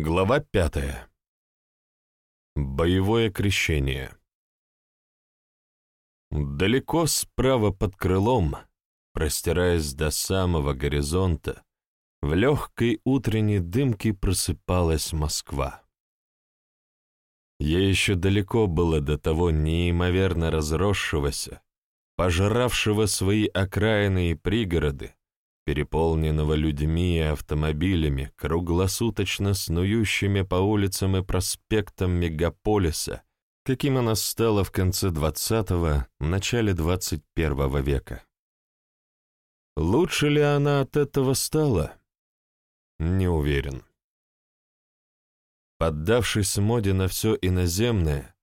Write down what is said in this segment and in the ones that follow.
Глава пятая. Боевое крещение. Далеко справа под крылом, простираясь до самого горизонта, в легкой утренней дымке просыпалась Москва. Ей еще далеко было до того неимоверно разросшегося, пожравшего свои окраины и пригороды, переполненного людьми и автомобилями, круглосуточно снующими по улицам и проспектам мегаполиса, каким она стала в конце XX – начале XXI века. Лучше ли она от этого стала? Не уверен. Поддавшись моде на все иноземное,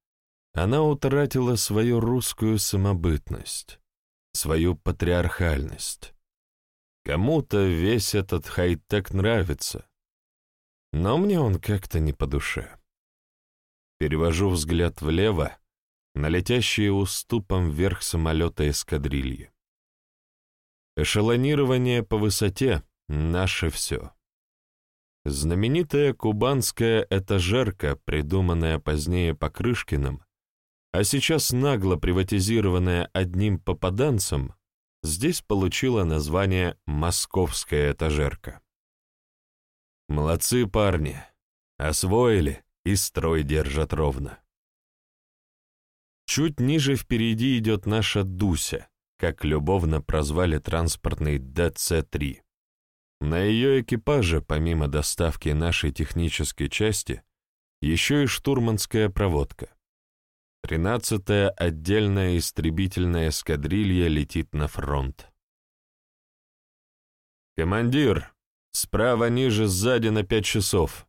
она утратила свою русскую самобытность, свою патриархальность. Кому-то весь этот хай-тек нравится, но мне он как-то не по душе. Перевожу взгляд влево на летящие уступом вверх самолета эскадрильи. Эшелонирование по высоте — наше все. Знаменитая кубанская этажерка, придуманная позднее Покрышкиным, а сейчас нагло приватизированная одним попаданцем, здесь получила название «Московская этажерка». Молодцы парни, освоили и строй держат ровно. Чуть ниже впереди идет наша Дуся, как любовно прозвали транспортный ДЦ-3. На ее экипаже, помимо доставки нашей технической части, еще и штурманская проводка. Тринадцатая отдельная истребительная эскадрилья летит на фронт. «Командир, справа ниже, сзади на пять часов!»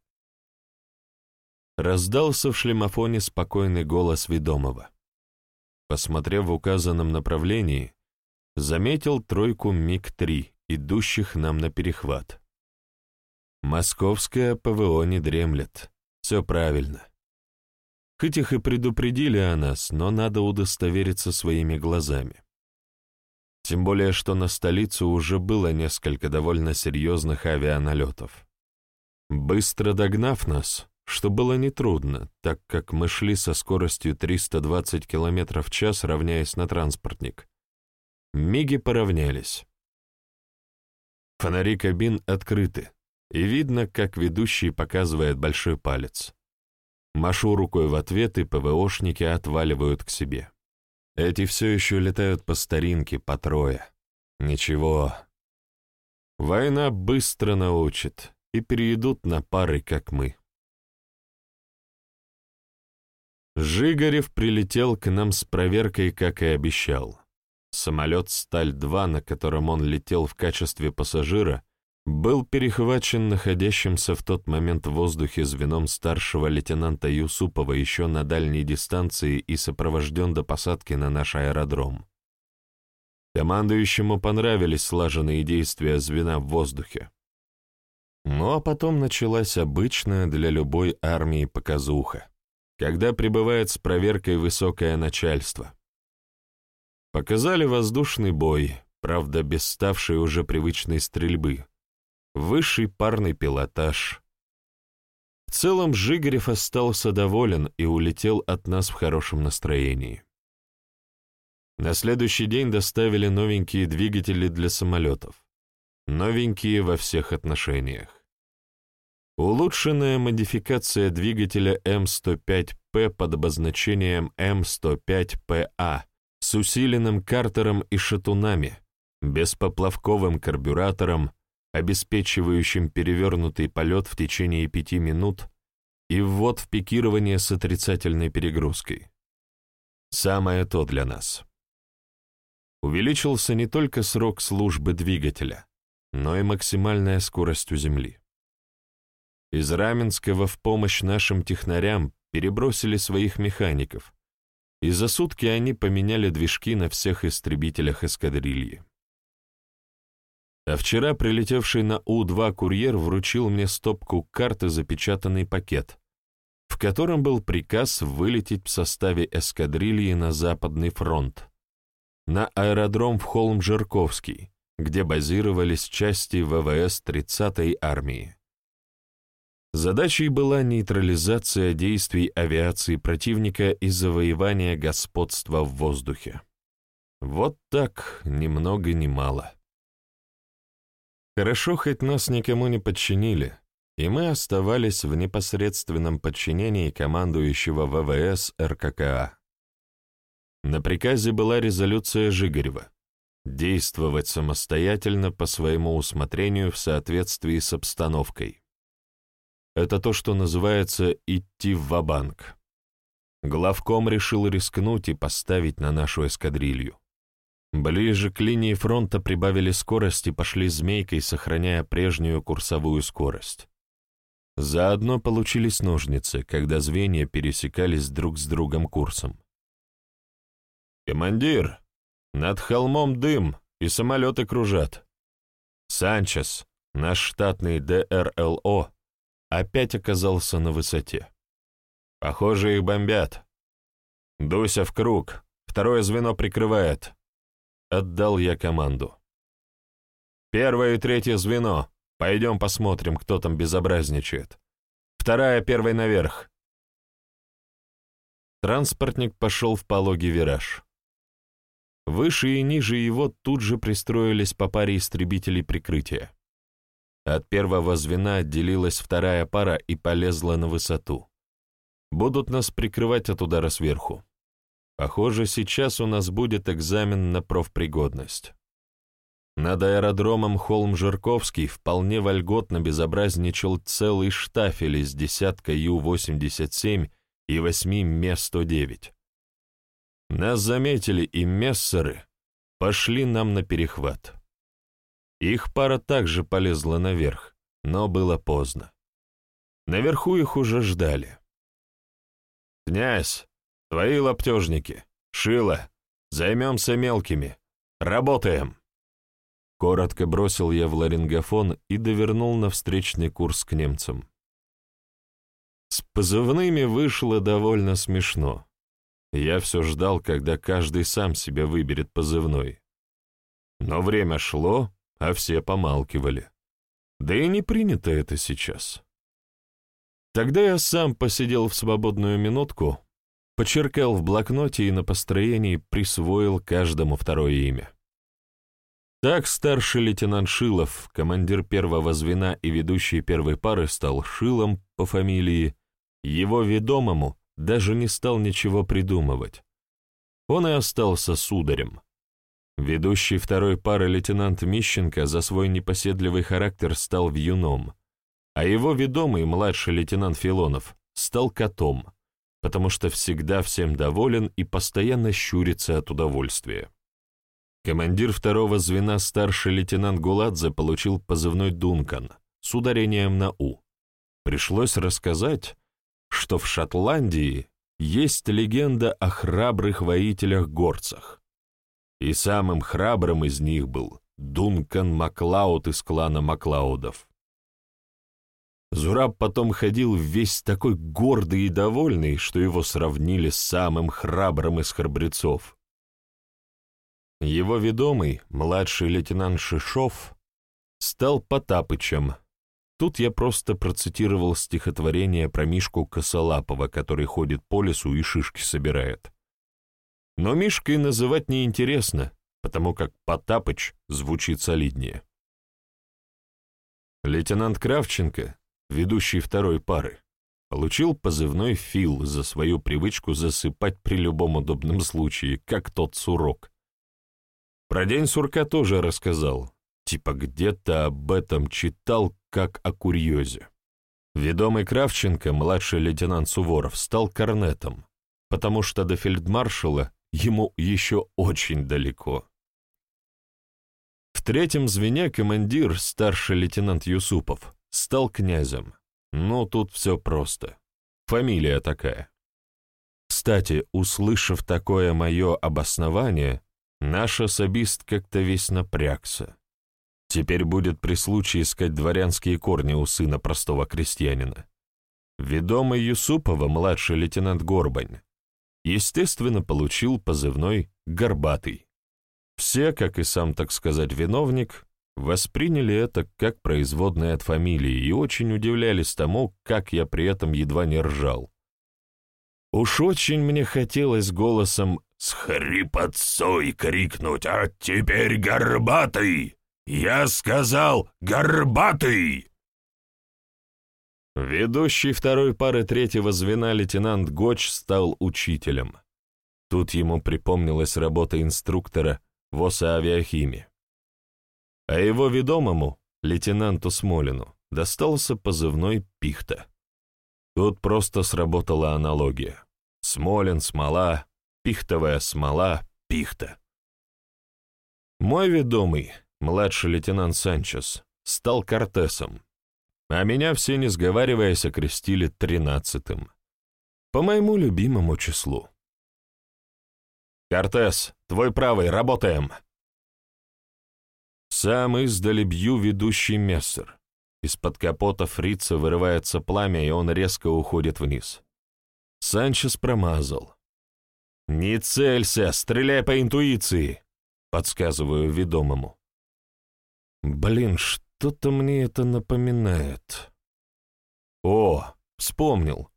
Раздался в шлемофоне спокойный голос ведомого. Посмотрев в указанном направлении, заметил тройку МиГ-3, идущих нам на перехват. Московская ПВО не дремлет. Все правильно. Хоть их и предупредили о нас, но надо удостовериться своими глазами. Тем более, что на столицу уже было несколько довольно серьезных авианалетов. Быстро догнав нас, что было нетрудно, так как мы шли со скоростью 320 км в час, равняясь на транспортник, миги поравнялись. Фонари кабин открыты, и видно, как ведущий показывает большой палец. Машу рукой в ответ, и ПВОшники отваливают к себе. Эти все еще летают по старинке, по трое. Ничего. Война быстро научит, и перейдут на пары, как мы. Жигарев прилетел к нам с проверкой, как и обещал. Самолет «Сталь-2», на котором он летел в качестве пассажира, был перехвачен находящимся в тот момент в воздухе звеном старшего лейтенанта Юсупова еще на дальней дистанции и сопровожден до посадки на наш аэродром. Командующему понравились слаженные действия звена в воздухе. Ну а потом началась обычная для любой армии показуха, когда прибывает с проверкой высокое начальство. Показали воздушный бой, правда без ставшей уже привычной стрельбы — высший парный пилотаж. В целом Жигарев остался доволен и улетел от нас в хорошем настроении. На следующий день доставили новенькие двигатели для самолетов. Новенькие во всех отношениях. Улучшенная модификация двигателя М105П под обозначением М105ПА с усиленным картером и шатунами, беспоплавковым карбюратором, обеспечивающим перевернутый полет в течение пяти минут и ввод в пикирование с отрицательной перегрузкой. Самое то для нас. Увеличился не только срок службы двигателя, но и максимальная скорость у Земли. Из Раменского в помощь нашим технарям перебросили своих механиков, и за сутки они поменяли движки на всех истребителях эскадрильи. А вчера прилетевший на У-2 курьер вручил мне стопку карт и запечатанный пакет, в котором был приказ вылететь в составе эскадрильи на Западный фронт, на аэродром в Холм-Жирковский, где базировались части ВВС 30-й армии. Задачей была нейтрализация действий авиации противника и завоевание господства в воздухе. Вот так, ни много ни мало. Хорошо, хоть нас никому не подчинили, и мы оставались в непосредственном подчинении командующего ВВС РККА. На приказе была резолюция Жигарева действовать самостоятельно по своему усмотрению в соответствии с обстановкой. Это то, что называется «идти в ва-банк». Главком решил рискнуть и поставить на нашу эскадрилью. Ближе к линии фронта прибавили скорость и пошли змейкой, сохраняя прежнюю курсовую скорость. Заодно получились ножницы, когда звенья пересекались друг с другом курсом. «Командир, над холмом дым, и самолеты кружат. Санчес, наш штатный ДРЛО, опять оказался на высоте. Похоже, их бомбят. Дуся в круг, второе звено прикрывает. Отдал я команду. Первое и третье звено. Пойдем посмотрим, кто там безобразничает. Вторая, первой наверх. Транспортник пошел в пологий вираж. Выше и ниже его тут же пристроились по паре истребителей прикрытия. От первого звена отделилась вторая пара и полезла на высоту. Будут нас прикрывать от удара сверху. Похоже, сейчас у нас будет экзамен на профпригодность. Над аэродромом Холм-Жирковский вполне вольготно безобразничал целый штафель из десятка Ю-87 и восьми Ме-109. Нас заметили, и мессеры пошли нам на перехват. Их пара также полезла наверх, но было поздно. Наверху их уже ждали. «Князь, Твои лаптежники. Шило. Займемся мелкими. Работаем!» Коротко бросил я в ларингофон и довернул на встречный курс к немцам. С позывными вышло довольно смешно. Я все ждал, когда каждый сам себе выберет позывной. Но время шло, а все помалкивали. Да и не принято это сейчас. Тогда я сам посидел в свободную минутку, Почеркал в блокноте и на построении присвоил каждому второе имя. Так старший лейтенант Шилов, командир первого звена и ведущий первой пары, стал Шилом по фамилии. Его ведомому даже не стал ничего придумывать. Он и остался сударем. Ведущий второй пары лейтенант Мищенко за свой непоседливый характер стал вьюном, а его ведомый младший лейтенант Филонов стал котом — потому что всегда всем доволен и постоянно щурится от удовольствия. Командир второго звена старший лейтенант Гуладзе получил позывной «Дункан» с ударением на «У». Пришлось рассказать, что в Шотландии есть легенда о храбрых воителях-горцах. И самым храбрым из них был Дункан Маклауд из клана Маклаудов. Зураб потом ходил весь такой гордый и довольный, что его сравнили с самым храбрым из храбрецов. Его ведомый, младший лейтенант Шишов, стал Потапычем. Тут я просто процитировал стихотворение про Мишку Косолапова, который ходит по лесу и шишки собирает. Но Мишкой называть неинтересно, потому как Потапыч звучит солиднее. Лейтенант Кравченко ведущий второй пары, получил позывной «Фил» за свою привычку засыпать при любом удобном случае, как тот сурок. Про день сурка тоже рассказал, типа где-то об этом читал, как о курьезе. Ведомый Кравченко, младший лейтенант Суворов, стал корнетом, потому что до фельдмаршала ему еще очень далеко. В третьем звене командир, старший лейтенант Юсупов, стал князем. Ну, тут все просто. Фамилия такая. Кстати, услышав такое мое обоснование, наш особист как-то весь напрягся. Теперь будет при случае искать дворянские корни у сына простого крестьянина. Ведомый Юсупова, младший лейтенант Горбань, естественно, получил позывной «Горбатый». Все, как и сам, так сказать, виновник, восприняли это как производное от фамилии и очень удивлялись тому, как я при этом едва не ржал. Уж очень мне хотелось голосом с хрипотцой крикнуть «А теперь горбатый! Я сказал горбатый!» Ведущий второй пары третьего звена лейтенант Гоч стал учителем. Тут ему припомнилась работа инструктора в ОСА-авиахиме. А его ведомому, лейтенанту Смолину, достался позывной «Пихта». Тут просто сработала аналогия. Смолин, смола, пихтовая смола, пихта. Мой ведомый, младший лейтенант Санчес, стал Кортесом, а меня все, не сговариваясь, окрестили тринадцатым. По моему любимому числу. «Кортес, твой правый, работаем!» Сам издали бью ведущий мессер. Из-под капота фрица вырывается пламя, и он резко уходит вниз. Санчес промазал. «Не целься, стреляй по интуиции!» — подсказываю ведомому. «Блин, что?» Что-то мне это напоминает. О, вспомнил.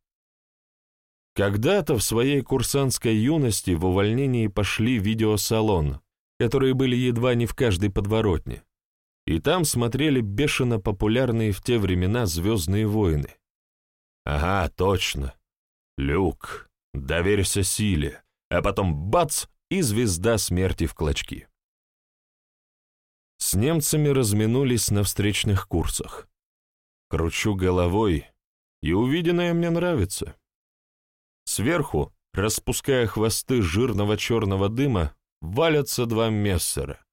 Когда-то в своей курсантской юности в увольнении пошли в видеосалон, которые были едва не в каждой подворотне, и там смотрели бешено популярные в те времена «Звездные войны». Ага, точно. Люк, доверься силе, а потом бац, и звезда смерти в клочки. С немцами разминулись на встречных курсах. Кручу головой, и увиденное мне нравится. Сверху, распуская хвосты жирного черного дыма, валятся два мессера.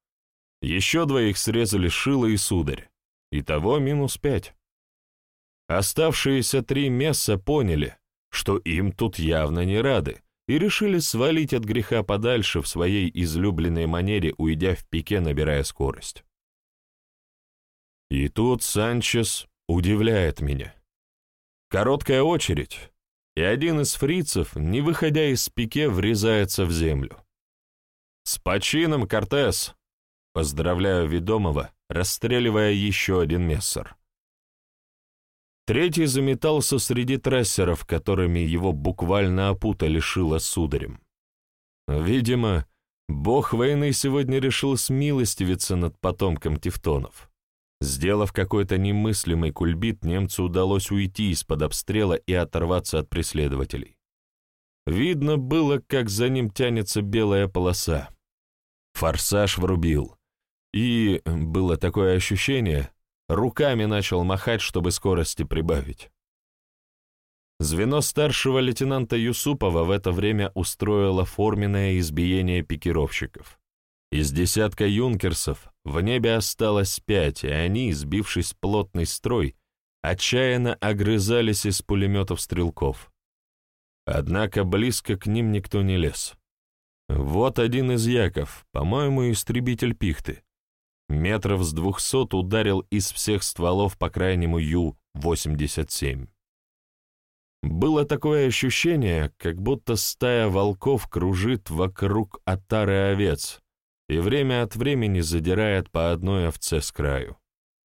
Еще двоих срезали шило и сударь. Итого минус пять. Оставшиеся три месса поняли, что им тут явно не рады, и решили свалить от греха подальше в своей излюбленной манере, уйдя в пике, набирая скорость. И тут Санчес удивляет меня. Короткая очередь, и один из фрицев, не выходя из пике, врезается в землю. «С почином, Кортес!» Поздравляю ведомого, расстреливая еще один мессер. Третий заметался среди трассеров, которыми его буквально опутали шило сударем. Видимо, бог войны сегодня решил смилостивиться над потомком тевтонов. Сделав какой-то немыслимый кульбит, немцу удалось уйти из-под обстрела и оторваться от преследователей. Видно было, как за ним тянется белая полоса. Форсаж врубил. И, было такое ощущение, руками начал махать, чтобы скорости прибавить. Звено старшего лейтенанта Юсупова в это время устроило форменное избиение пикировщиков. Из десятка юнкерсов в небе осталось пять, и они, сбившись плотный строй, отчаянно огрызались из пулеметов стрелков. Однако близко к ним никто не лез. Вот один из яков, по-моему, истребитель пихты, метров с двухсот ударил из всех стволов по крайнему Ю-87. Было такое ощущение, как будто стая волков кружит вокруг отары овец и время от времени задирает по одной овце с краю.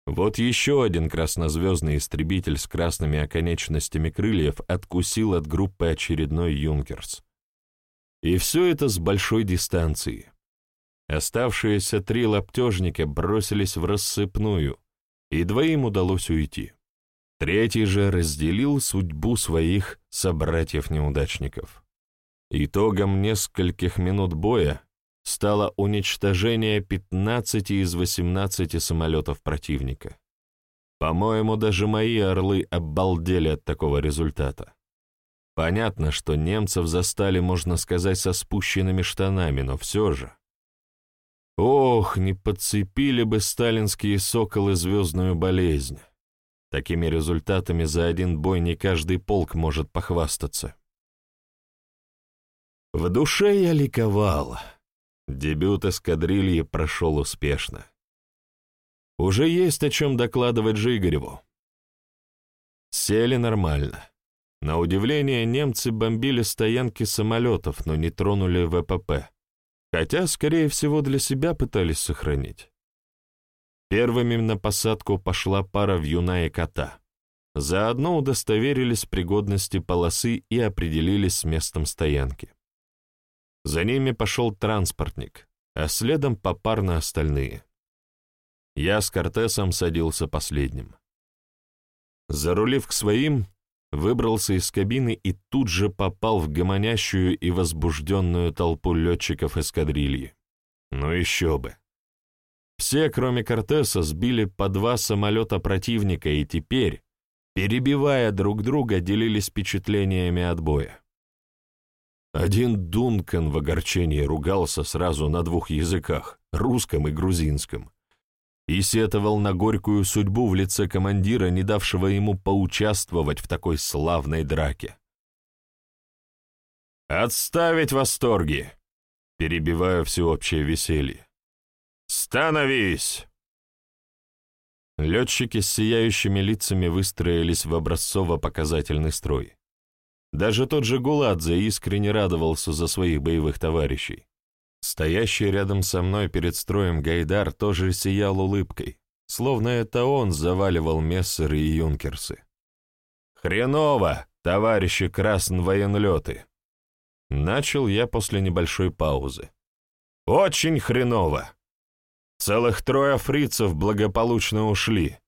Вот еще один краснозвездный истребитель с красными оконечностями крыльев откусил от группы очередной «Юнкерс». И все это с большой дистанции. Оставшиеся три лаптежника бросились в рассыпную, и двоим удалось уйти. Третий же разделил судьбу своих собратьев-неудачников. Итогом нескольких минут боя стало уничтожение 15 из 18 самолетов противника. По-моему, даже мои орлы обалдели от такого результата. Понятно, что немцев застали, можно сказать, со спущенными штанами, но все же. Ох, не подцепили бы сталинские соколы звездную болезнь. Такими результатами за один бой не каждый полк может похвастаться. В душе я ликовал. Дебют эскадрильи прошел успешно. Уже есть о чем докладывать Жигареву. Сели нормально. На удивление, немцы бомбили стоянки самолетов, но не тронули ВПП. Хотя, скорее всего, для себя пытались сохранить. Первыми на посадку пошла пара вьюна и кота. Заодно удостоверились пригодности полосы и определились с местом стоянки. За ними пошел транспортник, а следом попарно остальные. Я с Кортесом садился последним. Зарулив к своим, выбрался из кабины и тут же попал в гомонящую и возбужденную толпу летчиков эскадрильи. Ну еще бы. Все, кроме Кортеса, сбили по два самолета противника и теперь, перебивая друг друга, делились впечатлениями от боя. Один Дункан в огорчении ругался сразу на двух языках, русском и грузинском, и сетовал на горькую судьбу в лице командира, не давшего ему поучаствовать в такой славной драке. «Отставить восторги!» перебивая всеобщее веселье. «Становись!» Летчики с сияющими лицами выстроились в образцово-показательный строй. Даже тот же Гуладзе искренне радовался за своих боевых товарищей. Стоящий рядом со мной перед строем Гайдар тоже сиял улыбкой, словно это он заваливал мессеры и юнкерсы. «Хреново, товарищи красновоенлеты!» Начал я после небольшой паузы. «Очень хреново! Целых трое фрицев благополучно ушли,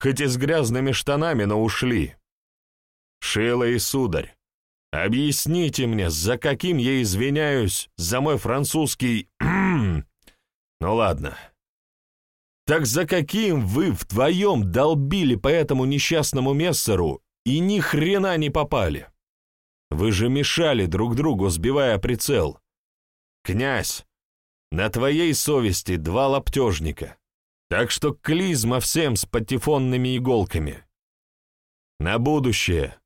хоть и с грязными штанами, но ушли. Шила и сударь, Объясните мне, за каким я извиняюсь за мой французский... ну ладно. Так за каким вы вдвоем долбили по этому несчастному мессеру и ни хрена не попали? Вы же мешали друг другу, сбивая прицел. Князь, на твоей совести два лаптежника, так что клизма всем с патефонными иголками. На будущее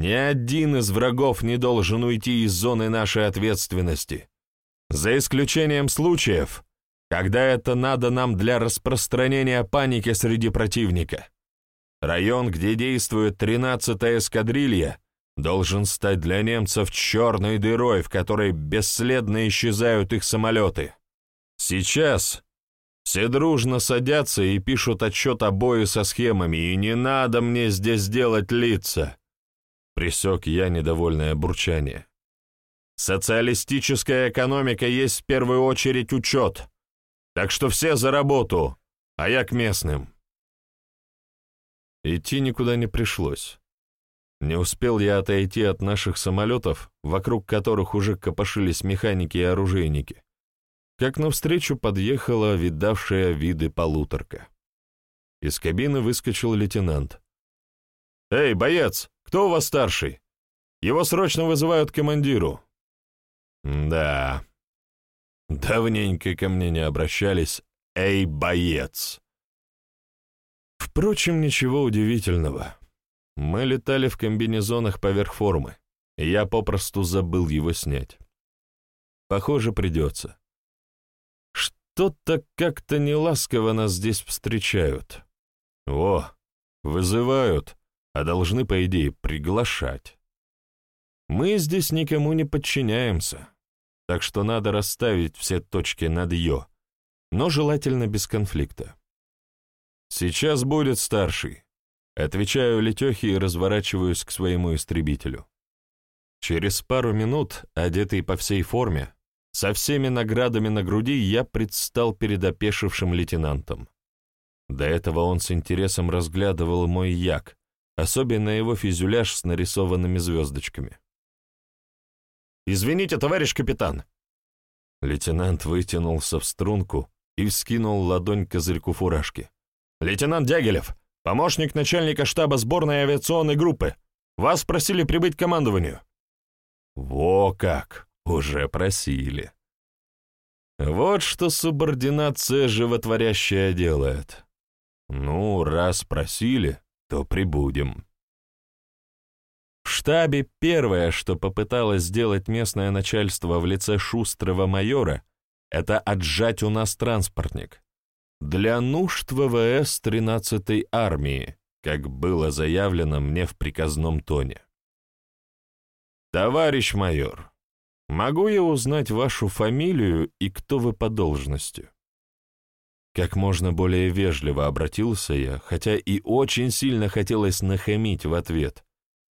ни один из врагов не должен уйти из зоны нашей ответственности, за исключением случаев, когда это надо нам для распространения паники среди противника. Район, где действует 13-я эскадрилья, должен стать для немцев черной дырой, в которой бесследно исчезают их самолеты. Сейчас все дружно садятся и пишут отчет о бою со схемами, и не надо мне здесь делать лица. Присек я недовольное бурчание. Социалистическая экономика есть в первую очередь учет. Так что все за работу, а я к местным. Идти никуда не пришлось. Не успел я отойти от наших самолетов, вокруг которых уже копошились механики и оружейники, как навстречу подъехала видавшая виды полуторка. Из кабины выскочил лейтенант. «Эй, боец, кто у вас старший? Его срочно вызывают к командиру». «Да, давненько ко мне не обращались. Эй, боец!» Впрочем, ничего удивительного. Мы летали в комбинезонах поверх формы, я попросту забыл его снять. Похоже, придется. Что-то как-то неласково нас здесь встречают. О, вызывают а должны, по идее, приглашать. Мы здесь никому не подчиняемся, так что надо расставить все точки над «ё», но желательно без конфликта. «Сейчас будет старший», — отвечаю Летехе и разворачиваюсь к своему истребителю. Через пару минут, одетый по всей форме, со всеми наградами на груди, я предстал перед опешившим лейтенантом. До этого он с интересом разглядывал мой як, особенно его фюзеляж с нарисованными звездочками. «Извините, товарищ капитан!» Лейтенант вытянулся в струнку и вскинул ладонь к козырьку фуражки. «Лейтенант Дягилев, помощник начальника штаба сборной авиационной группы. Вас просили прибыть к командованию». «Во как! Уже просили!» Вот что субординация животворящая делает. Ну, раз просили, то прибудем. В штабе первое, что попыталось сделать местное начальство в лице шустрого майора, это отжать у нас транспортник. Для нужд ВВС 13-й армии, как было заявлено мне в приказном тоне. «Товарищ майор, могу я узнать вашу фамилию и кто вы по должности?» Как можно более вежливо обратился я, хотя и очень сильно хотелось нахамить в ответ,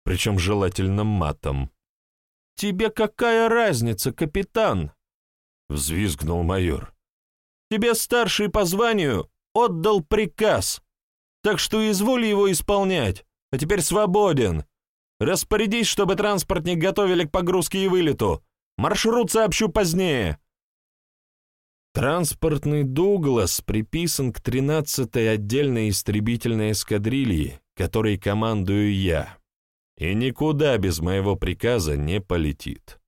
причем желательно матом. «Тебе какая разница, капитан?» — взвизгнул майор. «Тебе старший по званию отдал приказ, так что изволь его исполнять, а теперь свободен. Распорядись, чтобы транспортник готовили к погрузке и вылету. Маршрут сообщу позднее». Транспортный «Дуглас» приписан к 13-й отдельной истребительной эскадрильи, которой командую я, и никуда без моего приказа не полетит.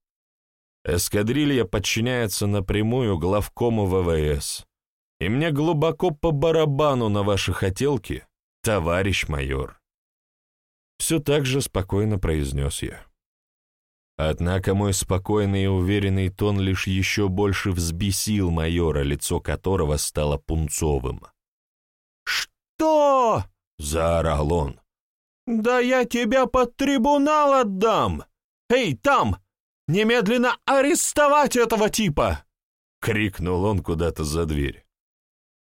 Эскадрилья подчиняется напрямую главкому ВВС, и мне глубоко по барабану на ваши хотелки, товарищ майор. Все так же спокойно произнес я. Однако мой спокойный и уверенный тон лишь еще больше взбесил майора, лицо которого стало пунцовым. «Что?» — заорал он. «Да я тебя под трибунал отдам! Эй, там! Немедленно арестовать этого типа!» — крикнул он куда-то за дверь.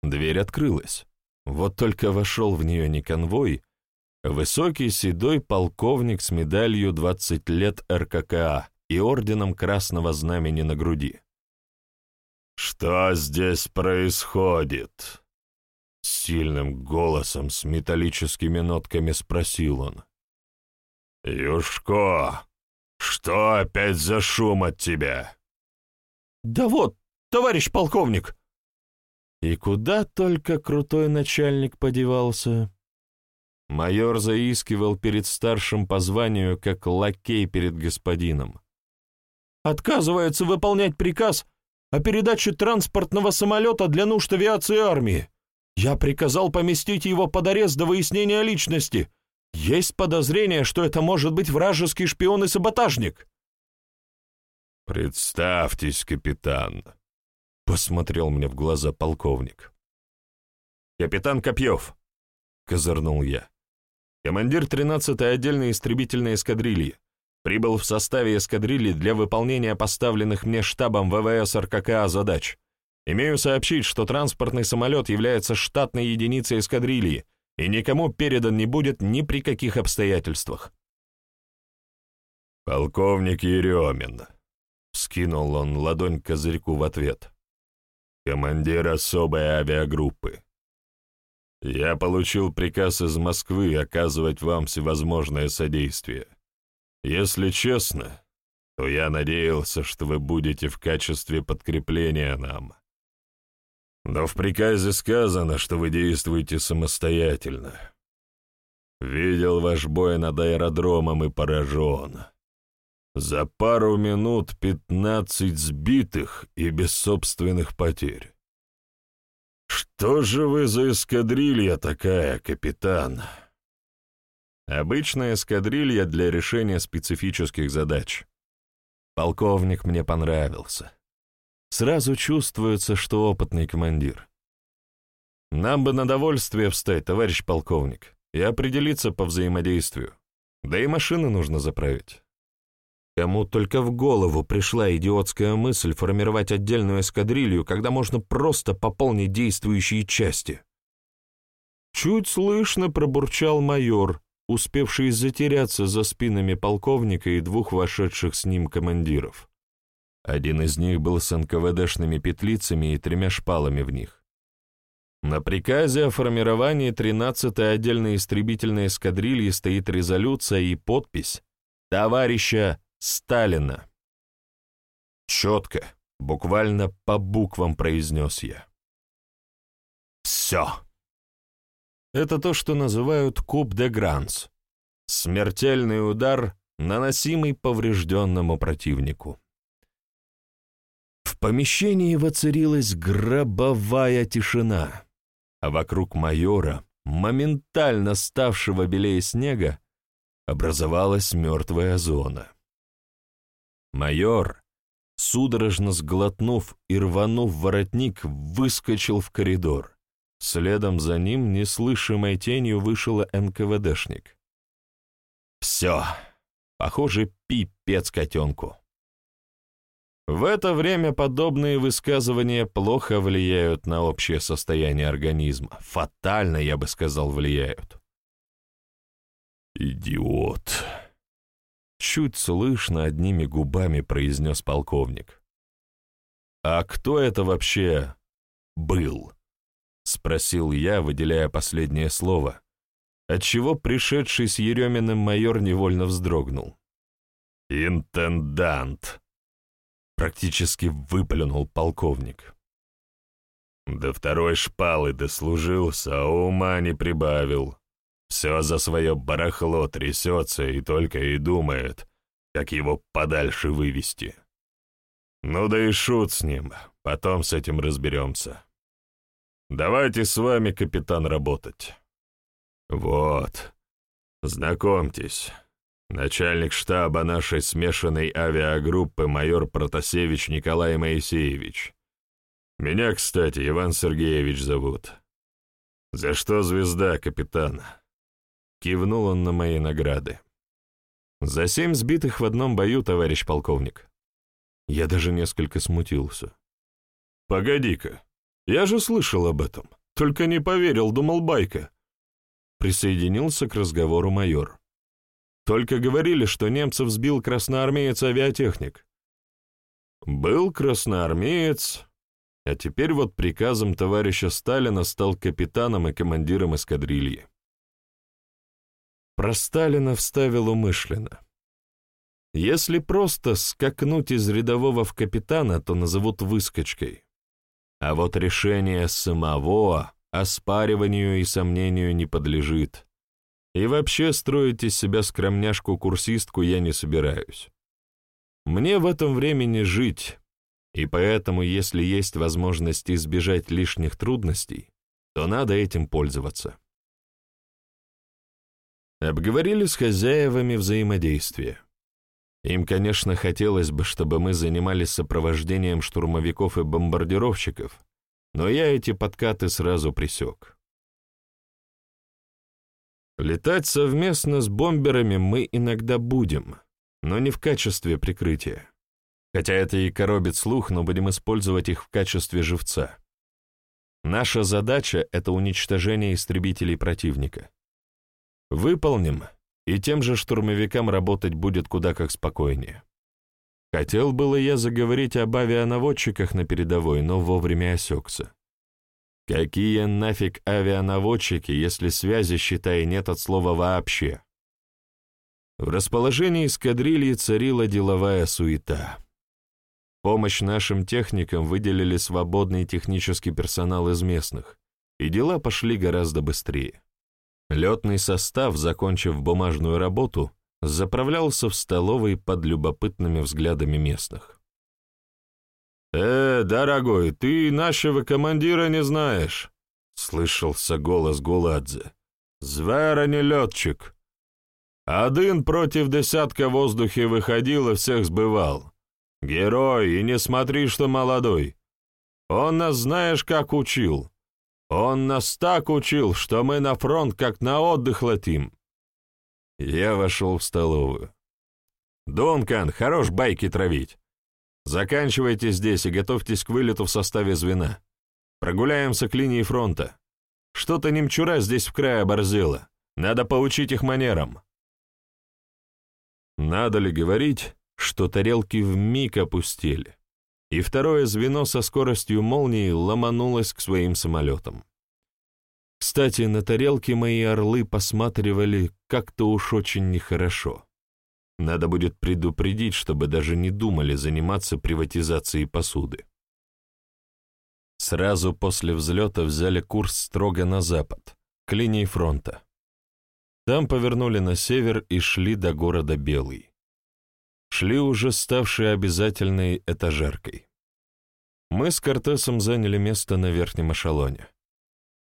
Дверь открылась. Вот только вошел в нее не конвой, Высокий седой полковник с медалью 20 лет РККА и орденом Красного Знамени на груди. «Что здесь происходит?» Сильным голосом с металлическими нотками спросил он. «Юшко, что опять за шум от тебя?» «Да вот, товарищ полковник!» И куда только крутой начальник подевался. Майор заискивал перед старшим по званию, как лакей перед господином. «Отказывается выполнять приказ о передаче транспортного самолета для нужд авиации армии. Я приказал поместить его под арест до выяснения личности. Есть подозрение, что это может быть вражеский шпион и саботажник». «Представьтесь, капитан», — посмотрел мне в глаза полковник. «Капитан Копьев», — козырнул я командир 13-й отдельной истребительной эскадрильи, прибыл в составе эскадрильи для выполнения поставленных мне штабом ВВС РККА задач. Имею сообщить, что транспортный самолет является штатной единицей эскадрильи и никому передан не будет ни при каких обстоятельствах. «Полковник Еремин», — скинул он ладонь козырьку в ответ, — «командир особой авиагруппы. Я получил приказ из Москвы оказывать вам всевозможное содействие. Если честно, то я надеялся, что вы будете в качестве подкрепления нам. Но в приказе сказано, что вы действуете самостоятельно. Видел ваш бой над аэродромом и поражен. За пару минут пятнадцать сбитых и без собственных потерь. «Что же вы за эскадрилья такая, капитан?» Обычная эскадрилья для решения специфических задач. Полковник мне понравился. Сразу чувствуется, что опытный командир. Нам бы на довольствие встать, товарищ полковник, и определиться по взаимодействию. Да и машины нужно заправить. Кому только в голову пришла идиотская мысль формировать отдельную эскадрилью, когда можно просто пополнить действующие части? Чуть слышно пробурчал майор, успевший затеряться за спинами полковника и двух вошедших с ним командиров. Один из них был с НКВДшными петлицами и тремя шпалами в них. На приказе о формировании 13-й отдельной истребительной эскадрильи стоит резолюция и подпись товарища Сталина. Четко, буквально по буквам произнес я. Все. Это то, что называют куб де Гранс. Смертельный удар, наносимый поврежденному противнику. В помещении воцарилась гробовая тишина, а вокруг майора, моментально ставшего белее снега, образовалась мертвая зона. Майор, судорожно сглотнув и рванув воротник, выскочил в коридор. Следом за ним, неслышимой тенью, вышел НКВДшник. «Все, похоже, пипец котенку». В это время подобные высказывания плохо влияют на общее состояние организма. Фатально, я бы сказал, влияют. «Идиот!» Чуть слышно одними губами произнес полковник. «А кто это вообще был?» — спросил я, выделяя последнее слово, отчего пришедший с Ереминым майор невольно вздрогнул. «Интендант!» Практически выплюнул полковник. До второй шпалы дослужился, а ума не прибавил. Все за свое барахло трясется и только и думает, как его подальше вывести. Ну да и шут с ним, потом с этим разберемся. Давайте с вами, капитан, работать. Вот, знакомьтесь, начальник штаба нашей смешанной авиагруппы майор Протасевич Николай Моисеевич. Меня, кстати, Иван Сергеевич зовут. За что звезда, капитан? Кивнул он на мои награды. За семь сбитых в одном бою, товарищ полковник. Я даже несколько смутился. Погоди-ка, я же слышал об этом, только не поверил, думал байка. Присоединился к разговору майор. Только говорили, что немцев сбил красноармеец-авиатехник. Был красноармеец, а теперь вот приказом товарища Сталина стал капитаном и командиром эскадрильи. Про Сталина вставил умышленно. Если просто скакнуть из рядового в капитана, то назовут выскочкой. А вот решение самого оспариванию и сомнению не подлежит. И вообще строить из себя скромняшку-курсистку я не собираюсь. Мне в этом времени жить, и поэтому, если есть возможность избежать лишних трудностей, то надо этим пользоваться. Обговорили с хозяевами взаимодействие. Им, конечно, хотелось бы, чтобы мы занимались сопровождением штурмовиков и бомбардировщиков, но я эти подкаты сразу присек. Летать совместно с бомберами мы иногда будем, но не в качестве прикрытия. Хотя это и коробит слух, но будем использовать их в качестве живца. Наша задача — это уничтожение истребителей противника. Выполним, и тем же штурмовикам работать будет куда как спокойнее. Хотел было я заговорить об авианаводчиках на передовой, но вовремя осекся. Какие нафиг авианаводчики, если связи, считай, нет от слова вообще? В расположении эскадрильи царила деловая суета. Помощь нашим техникам выделили свободный технический персонал из местных, и дела пошли гораздо быстрее. Летный состав, закончив бумажную работу, заправлялся в столовой под любопытными взглядами местных. «Э, дорогой, ты нашего командира не знаешь», — слышался голос Гуладзе. «Звера не летчик. Один против десятка в воздухе выходил и всех сбывал. Герой, и не смотри, что молодой. Он нас знаешь, как учил. Он нас так учил, что мы на фронт как на отдых летим». Я вошел в столовую. «Дункан, хорош байки травить. Заканчивайте здесь и готовьтесь к вылету в составе звена. Прогуляемся к линии фронта. Что-то немчура здесь в крае оборзела. Надо поучить их манерам. Надо ли говорить, что тарелки вмиг опустили, и второе звено со скоростью молнии ломанулось к своим самолетам. Кстати, на тарелке мои орлы посматривали как-то уж очень нехорошо. Надо будет предупредить, чтобы даже не думали заниматься приватизацией посуды. Сразу после взлета взяли курс строго на запад, к линии фронта. Там повернули на север и шли до города Белый. Шли уже ставшие обязательной этажеркой. Мы с Кортесом заняли место на верхнем эшелоне.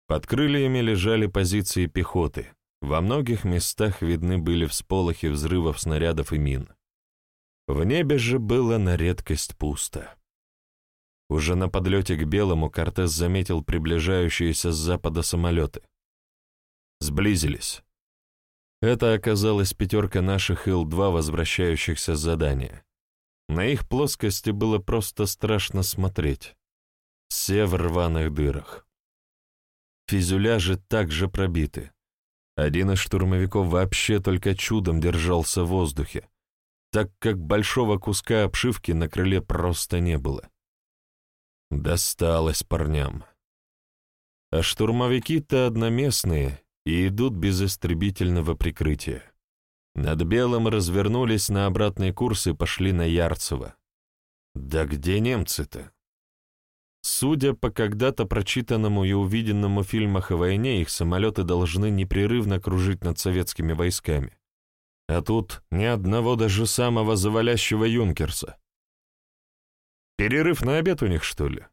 Под крыльями лежали позиции пехоты, во многих местах видны были всполохи взрывов снарядов и мин. В небе же было на редкость пусто. Уже на подлете к Белому Кортес заметил приближающиеся с запада самолеты. Сблизились. Это оказалась пятерка наших Ил-2, возвращающихся с задания. На их плоскости было просто страшно смотреть. Все в рваных дырах. Фюзеляжи также пробиты. Один из штурмовиков вообще только чудом держался в воздухе, так как большого куска обшивки на крыле просто не было. Досталось парням. А штурмовики-то одноместные и идут без истребительного прикрытия. Над Белым развернулись на обратный курс и пошли на Ярцево. Да где немцы-то? Судя по когда-то прочитанному и увиденному фильмах о войне, их самолеты должны непрерывно кружить над советскими войсками. А тут ни одного даже самого завалящего юнкерса. Перерыв на обед у них, что ли?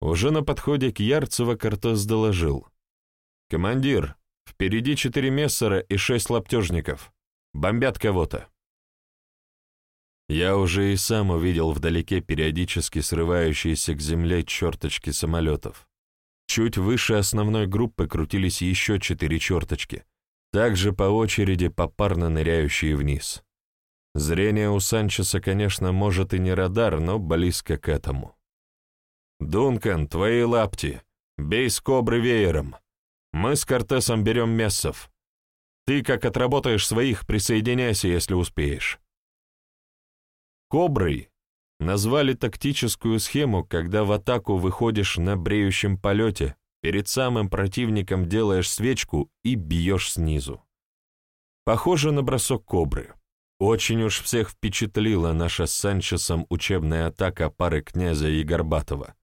Уже на подходе к Ярцево Кортес доложил. «Командир, впереди четыре мессера и шесть лаптежников. Бомбят кого-то». Я уже и сам увидел вдалеке периодически срывающиеся к земле черточки самолетов. Чуть выше основной группы крутились еще четыре черточки, также по очереди попарно ныряющие вниз. Зрение у Санчеса, конечно, может и не радар, но близко к этому. «Дункан, твои лапти! Бей с кобры веером! Мы с Кортесом берем мессов. Ты, как отработаешь своих, присоединяйся, если успеешь». «Коброй» назвали тактическую схему, когда в атаку выходишь на бреющем полете, перед самым противником делаешь свечку и бьешь снизу. Похоже на бросок кобры. Очень уж всех впечатлила наша с Санчесом учебная атака пары князя и Горбатова.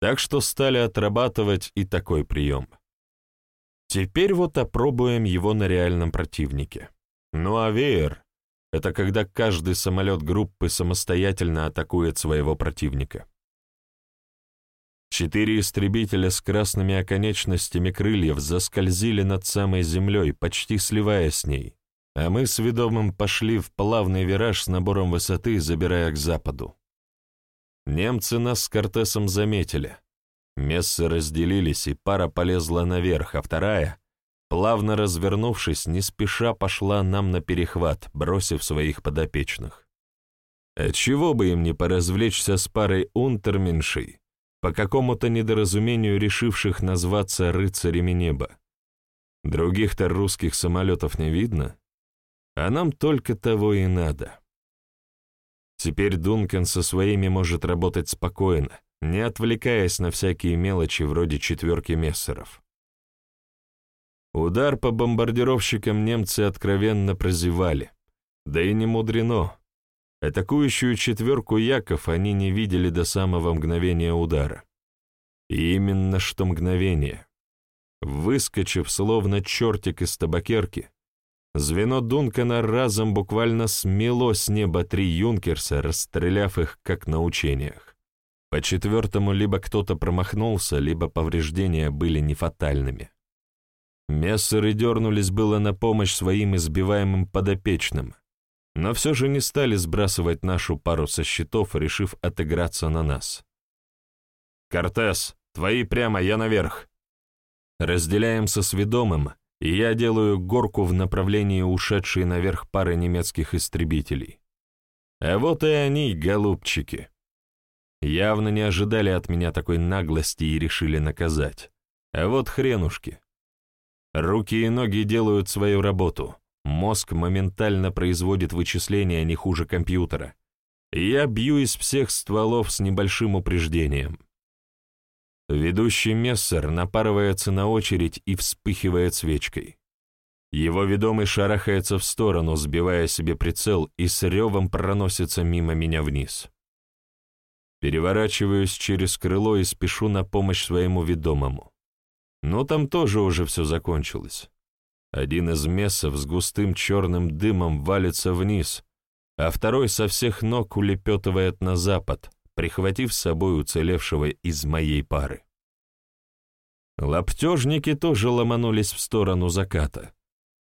Так что стали отрабатывать и такой прием. Теперь вот опробуем его на реальном противнике. Ну а веер это когда каждый самолет группы самостоятельно атакует своего противника. Четыре истребителя с красными оконечностями крыльев заскользили над самой землей, почти сливаясь с ней, а мы с ведомым пошли в плавный вираж с набором высоты, забирая к западу. Немцы нас с Кортесом заметили. Мессы разделились, и пара полезла наверх, а вторая, плавно развернувшись, не спеша пошла нам на перехват, бросив своих подопечных. Отчего бы им не поразвлечься с парой унтерменшей, по какому-то недоразумению решивших назваться рыцарями неба? Других-то русских самолетов не видно, а нам только того и надо. Теперь Дункан со своими может работать спокойно, не отвлекаясь на всякие мелочи вроде четверки мессеров. Удар по бомбардировщикам немцы откровенно прозевали. Да и не мудрено. Атакующую четверку Яков они не видели до самого мгновения удара. И именно что мгновение. Выскочив, словно чертик из табакерки, звено Дункана разом буквально смело с неба три юнкерса, расстреляв их, как на учениях. По четвертому либо кто-то промахнулся, либо повреждения были нефатальными. Мессеры дернулись было на помощь своим избиваемым подопечным, но все же не стали сбрасывать нашу пару со счетов, решив отыграться на нас. «Кортес, твои прямо, я наверх!» Разделяем со сведомым, и я делаю горку в направлении ушедшей наверх пары немецких истребителей. А вот и они, голубчики. Явно не ожидали от меня такой наглости и решили наказать. А вот хренушки. Руки и ноги делают свою работу. Мозг моментально производит вычисления не хуже компьютера. Я бью из всех стволов с небольшим упреждением. Ведущий мессер напарывается на очередь и вспыхивает свечкой. Его ведомый шарахается в сторону, сбивая себе прицел, и с ревом проносится мимо меня вниз. Переворачиваюсь через крыло и спешу на помощь своему ведомому. Но там тоже уже все закончилось. Один из мессов с густым черным дымом валится вниз, а второй со всех ног улепетывает на запад, прихватив с собой уцелевшего из моей пары. Лаптежники тоже ломанулись в сторону заката.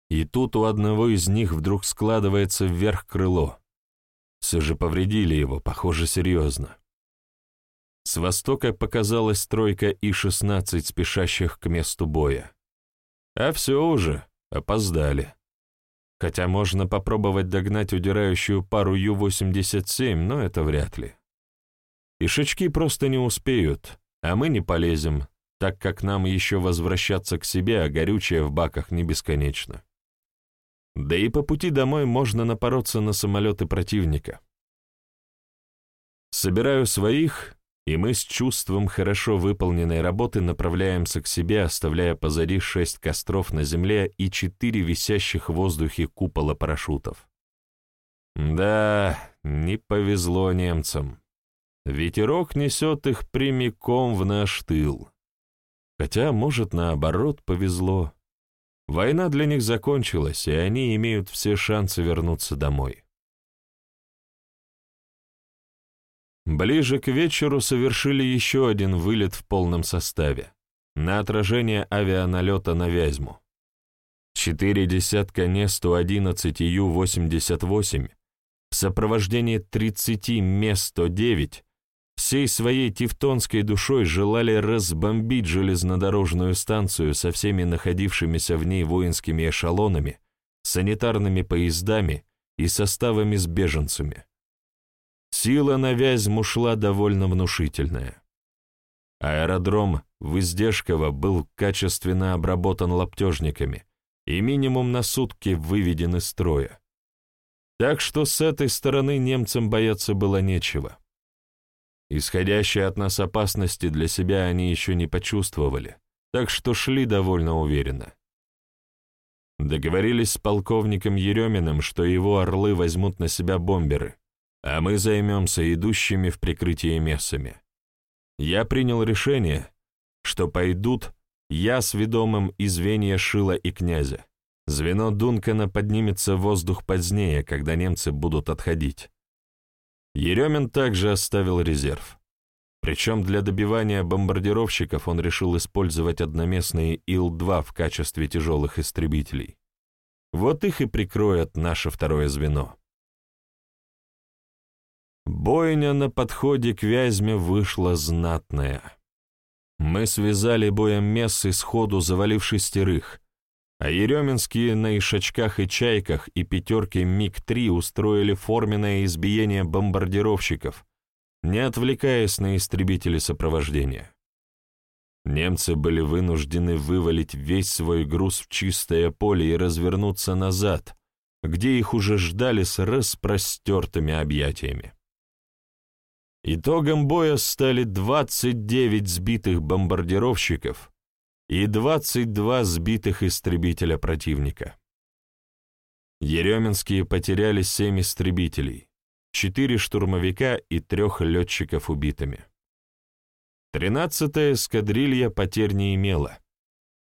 И тут у одного из них вдруг складывается вверх крыло. Все же повредили его, похоже, серьезно. С востока показалась тройка И-16, спешащих к месту боя. А все уже, опоздали. хотя можно попробовать догнать удирающую пару Ю-87, но это вряд ли. Ишачки просто не успеют, а мы не полезем, так как нам еще возвращаться к себе, а горючее в баках не бесконечно. Да и по пути домой можно напороться на самолеты противника. Собираю своих, и мы с чувством хорошо выполненной работы направляемся к себе, оставляя позади шесть костров на земле и четыре висящих в воздухе купола парашютов. Да, не повезло немцам. Ветерок несет их прямиком в наш тыл. Хотя, может, наоборот, повезло. Война для них закончилась, и они имеют все шансы вернуться домой. Ближе к вечеру совершили еще один вылет в полном составе, на отражение авианалета на Вязьму. Четыре десятка Не-111 Ю-88 в сопровождении 30 Ме-109 всей своей тевтонской душой желали разбомбить железнодорожную станцию со всеми находившимися в ней воинскими эшелонами, санитарными поездами и составами с беженцами. Сила на Вязьму шла довольно внушительная. Аэродром в Издешково был качественно обработан лаптежниками и минимум на сутки выведен из строя. Так что с этой стороны немцам бояться было нечего. Исходящие от нас опасности для себя они еще не почувствовали, так что шли довольно уверенно. Договорились с полковником Ереминым, что его орлы возьмут на себя бомберы, а мы займемся идущими в прикрытие мессами. Я принял решение, что пойдут я с ведомым и звенья Шила и князя. Звено Дункана поднимется в воздух позднее, когда немцы будут отходить. Еремин также оставил резерв. Причем для добивания бомбардировщиков он решил использовать одноместные Ил-2 в качестве тяжелых истребителей. Вот их и прикроет наше второе звено. Бойня на подходе к Вязьме вышла знатная. Мы связали боем мессы сходу завалив шестерых, а еременские на ишачках и чайках и пятерки МиГ-3 устроили форменное избиение бомбардировщиков, не отвлекаясь на истребители сопровождения. Немцы были вынуждены вывалить весь свой груз в чистое поле и развернуться назад, где их уже ждали с распростертыми объятиями. Итогом боя стали 29 сбитых бомбардировщиков и 22 сбитых истребителя противника. Еременские потеряли 7 истребителей, 4 штурмовика и 3 летчиков убитыми. 13-я эскадрилья потерь не имела,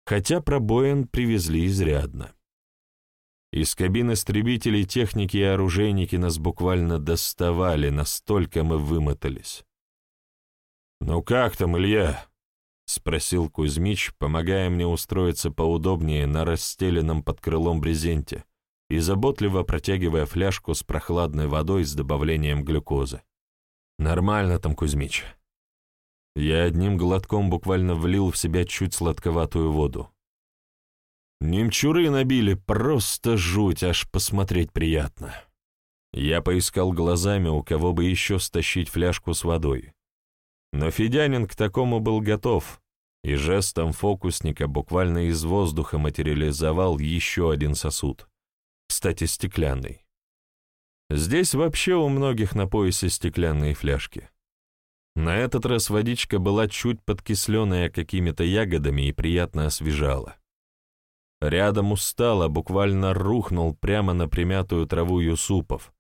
хотя пробоин привезли изрядно. Из кабин истребителей техники и оружейники нас буквально доставали, настолько мы вымотались. «Ну как там, Илья?» — спросил Кузьмич, помогая мне устроиться поудобнее на расстеленном под крылом брезенте и заботливо протягивая фляжку с прохладной водой с добавлением глюкозы. «Нормально там, Кузьмич». Я одним глотком буквально влил в себя чуть сладковатую воду. Немчуры набили, просто жуть, аж посмотреть приятно. Я поискал глазами, у кого бы еще стащить фляжку с водой. Но Федянин к такому был готов, и жестом фокусника буквально из воздуха материализовал еще один сосуд, кстати, стеклянный. Здесь вообще у многих на поясе стеклянные фляжки. На этот раз водичка была чуть подкисленная какими-то ягодами и приятно освежала. Рядом устало, буквально рухнул прямо на примятую траву Юсупов,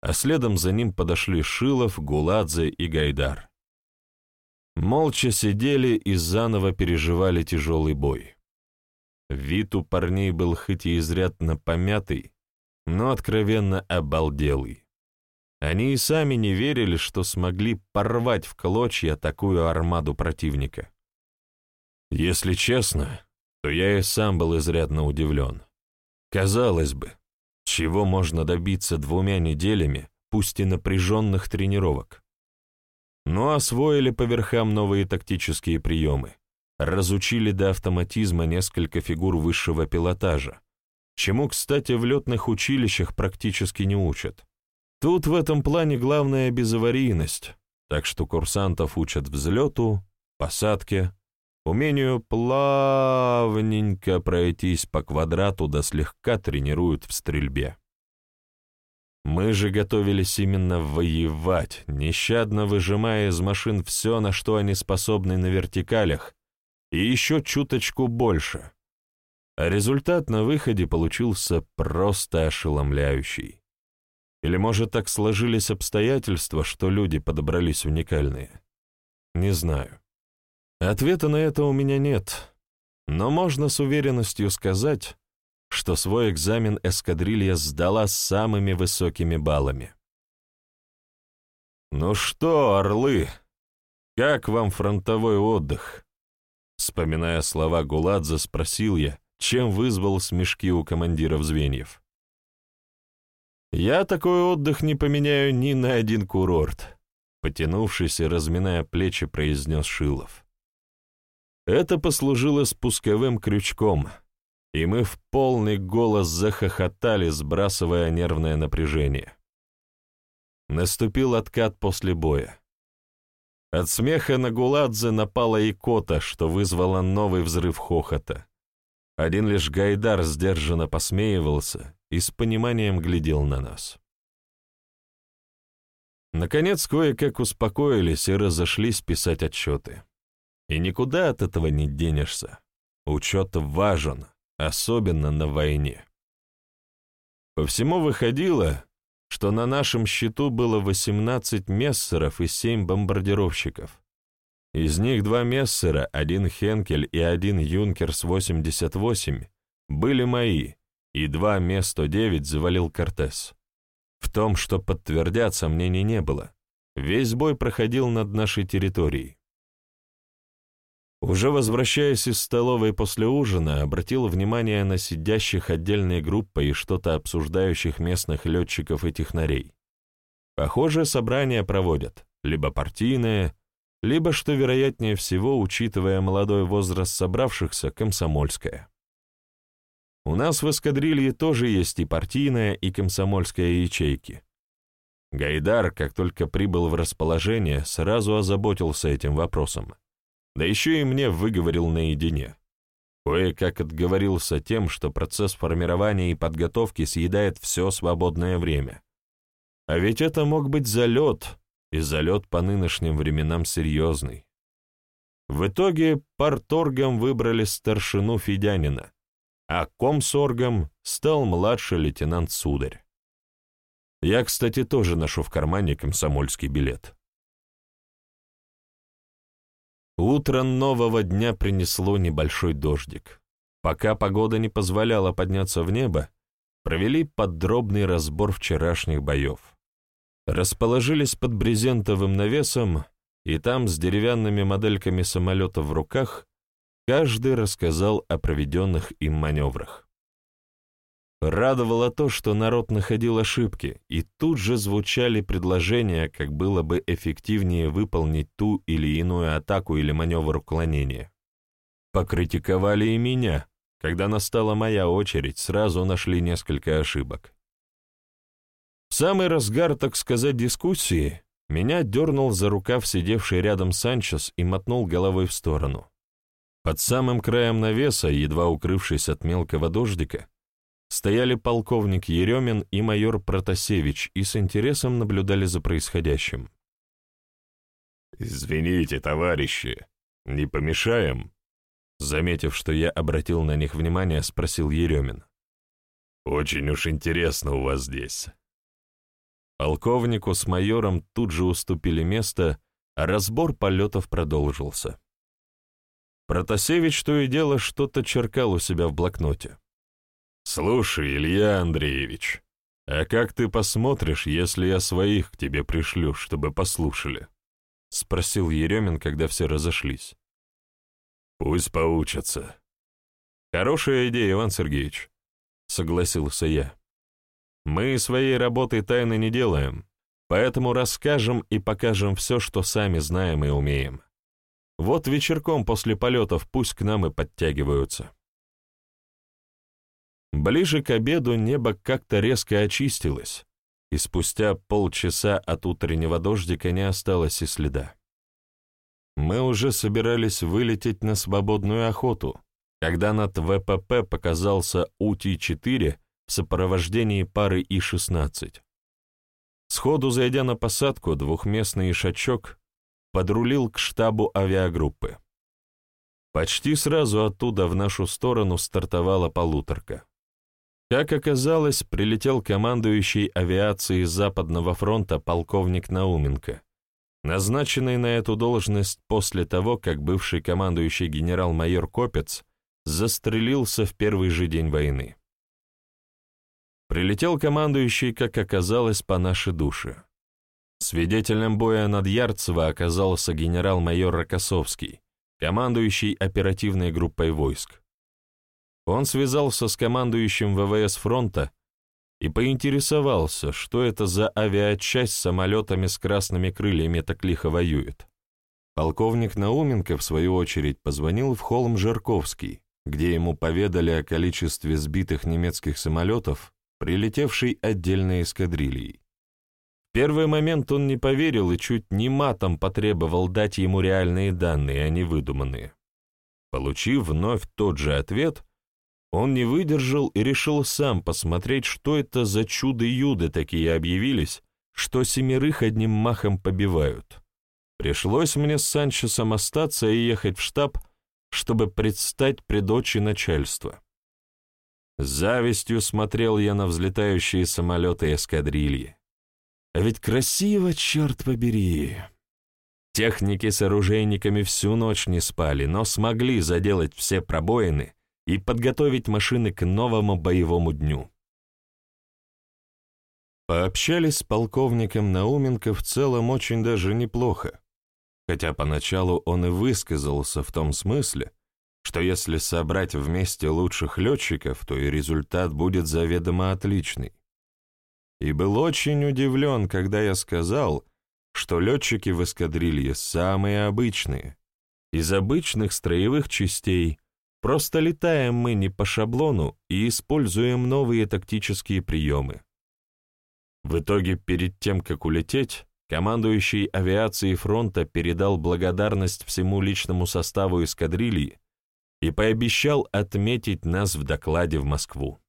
а следом за ним подошли Шилов, Гуладзе и Гайдар. Молча сидели и заново переживали тяжелый бой. Вид у парней был хоть и изрядно помятый, но откровенно обалделый. Они и сами не верили, что смогли порвать в клочья такую армаду противника. Если честно, то я и сам был изрядно удивлен. Казалось бы, чего можно добиться двумя неделями, пусть и напряженных тренировок? Но освоили по верхам новые тактические приемы, разучили до автоматизма несколько фигур высшего пилотажа, чему, кстати, в летных училищах практически не учат. Тут в этом плане главная безаварийность, так что курсантов учат взлету, посадке, умению плавненько пройтись по квадрату да слегка тренируют в стрельбе. Мы же готовились именно воевать, нещадно выжимая из машин все, на что они способны на вертикалях, и еще чуточку больше. А результат на выходе получился просто ошеломляющий. Или, может, так сложились обстоятельства, что люди подобрались уникальные? Не знаю. Ответа на это у меня нет, но можно с уверенностью сказать, что свой экзамен эскадрилья сдала с самыми высокими баллами. «Ну что, орлы, как вам фронтовой отдых?» Вспоминая слова Гуладзе, спросил я, чем вызвал смешки у командиров звеньев. «Я такой отдых не поменяю ни на один курорт», потянувшись и разминая плечи, произнес Шилов. Это послужило спусковым крючком, и мы в полный голос захохотали, сбрасывая нервное напряжение. Наступил откат после боя. От смеха на Гуладзе напала икота, что вызвало новый взрыв хохота. Один лишь Гайдар сдержанно посмеивался и с пониманием глядел на нас. Наконец, кое-как успокоились и разошлись писать отчеты. И никуда от этого не денешься. Учет важен, особенно на войне. По всему выходило, что на нашем счету было 18 мессеров и 7 бомбардировщиков. Из них два мессера, один Хенкель и один Юнкерс-88 были мои, и два Ме-109 завалил Кортес. В том, что подтвердят, сомнений не было. Весь бой проходил над нашей территорией. Уже возвращаясь из столовой после ужина, обратил внимание на сидящих отдельной группой и что-то обсуждающих местных летчиков и технарей. Похоже, собрания проводят, либо партийное, либо, что вероятнее всего, учитывая молодой возраст собравшихся, комсомольское. У нас в эскадрилье тоже есть и партийная, и комсомольская ячейки. Гайдар, как только прибыл в расположение, сразу озаботился этим вопросом. Да еще и мне выговорил наедине. Кое-как отговорился тем, что процесс формирования и подготовки съедает все свободное время. А ведь это мог быть залет, и залет по нынешним временам серьезный. В итоге парторгом выбрали старшину Федянина, а комсоргом стал младший лейтенант Сударь. Я, кстати, тоже ношу в кармане комсомольский билет. Утро нового дня принесло небольшой дождик. Пока погода не позволяла подняться в небо, провели подробный разбор вчерашних боев. Расположились под брезентовым навесом, и там с деревянными модельками самолета в руках каждый рассказал о проведенных им маневрах. Радовало то, что народ находил ошибки, и тут же звучали предложения, как было бы эффективнее выполнить ту или иную атаку или маневр уклонения. Покритиковали и меня, когда настала моя очередь, сразу нашли несколько ошибок. В самый разгар, так сказать, дискуссии, меня дернул за рукав сидевший рядом Санчес и мотнул головой в сторону. Под самым краем навеса, едва укрывшись от мелкого дождика, стояли полковник Еремин и майор Протасевич и с интересом наблюдали за происходящим. «Извините, товарищи, не помешаем?» Заметив, что я обратил на них внимание, спросил Еремин. «Очень уж интересно у вас здесь». Полковнику с майором тут же уступили место, а разбор полетов продолжился. Протасевич то и дело что-то черкал у себя в блокноте. «Слушай, Илья Андреевич, а как ты посмотришь, если я своих к тебе пришлю, чтобы послушали?» — спросил Еремин, когда все разошлись. «Пусть поучатся». «Хорошая идея, Иван Сергеевич», — согласился я. «Мы своей работой тайны не делаем, поэтому расскажем и покажем все, что сами знаем и умеем. Вот вечерком после полетов пусть к нам и подтягиваются». Ближе к обеду небо как-то резко очистилось, и спустя полчаса от утреннего дождика не осталось и следа. Мы уже собирались вылететь на свободную охоту, когда над ВПП показался УТ-4 в сопровождении пары И-16. Сходу зайдя на посадку, двухместный ишачок подрулил к штабу авиагруппы. Почти сразу оттуда в нашу сторону стартовала полуторка. Как оказалось, прилетел командующий авиацией Западного фронта полковник Науменко, назначенный на эту должность после того, как бывший командующий генерал-майор Копец застрелился в первый же день войны. Прилетел командующий, как оказалось, по нашей душе. Свидетелем боя над Ярцево оказался генерал-майор Рокоссовский, командующий оперативной группой войск. Он связался с командующим ВВС фронта и поинтересовался, что это за авиачасть с самолетами с красными крыльями так лихо воюет. Полковник Науменко, в свою очередь, позвонил в холм Жарковский, где ему поведали о количестве сбитых немецких самолетов, прилетевшей отдельной эскадрильей. В первый момент он не поверил и чуть не матом потребовал дать ему реальные данные, а не выдуманные. Получив вновь тот же ответ, он не выдержал и решил сам посмотреть, что это за чудо-юды такие объявились, что семерых одним махом побивают. Пришлось мне с Санчесом остаться и ехать в штаб, чтобы предстать пред очи начальства. С завистью смотрел я на взлетающие самолеты эскадрильи. А ведь красиво, черт побери. Техники с оружейниками всю ночь не спали, но смогли заделать все пробоины и подготовить машины к новому боевому дню. Пообщались с полковником Науменко в целом очень даже неплохо, хотя поначалу он и высказался в том смысле, что если собрать вместе лучших летчиков, то и результат будет заведомо отличный. И был очень удивлен, когда я сказал, что летчики в эскадрилье самые обычные. Из обычных строевых частей просто летаем мы не по шаблону и используем новые тактические приемы. В итоге, перед тем, как улететь, командующий авиацией фронта передал благодарность всему личному составу эскадрильи и пообещал отметить нас в докладе в Москву.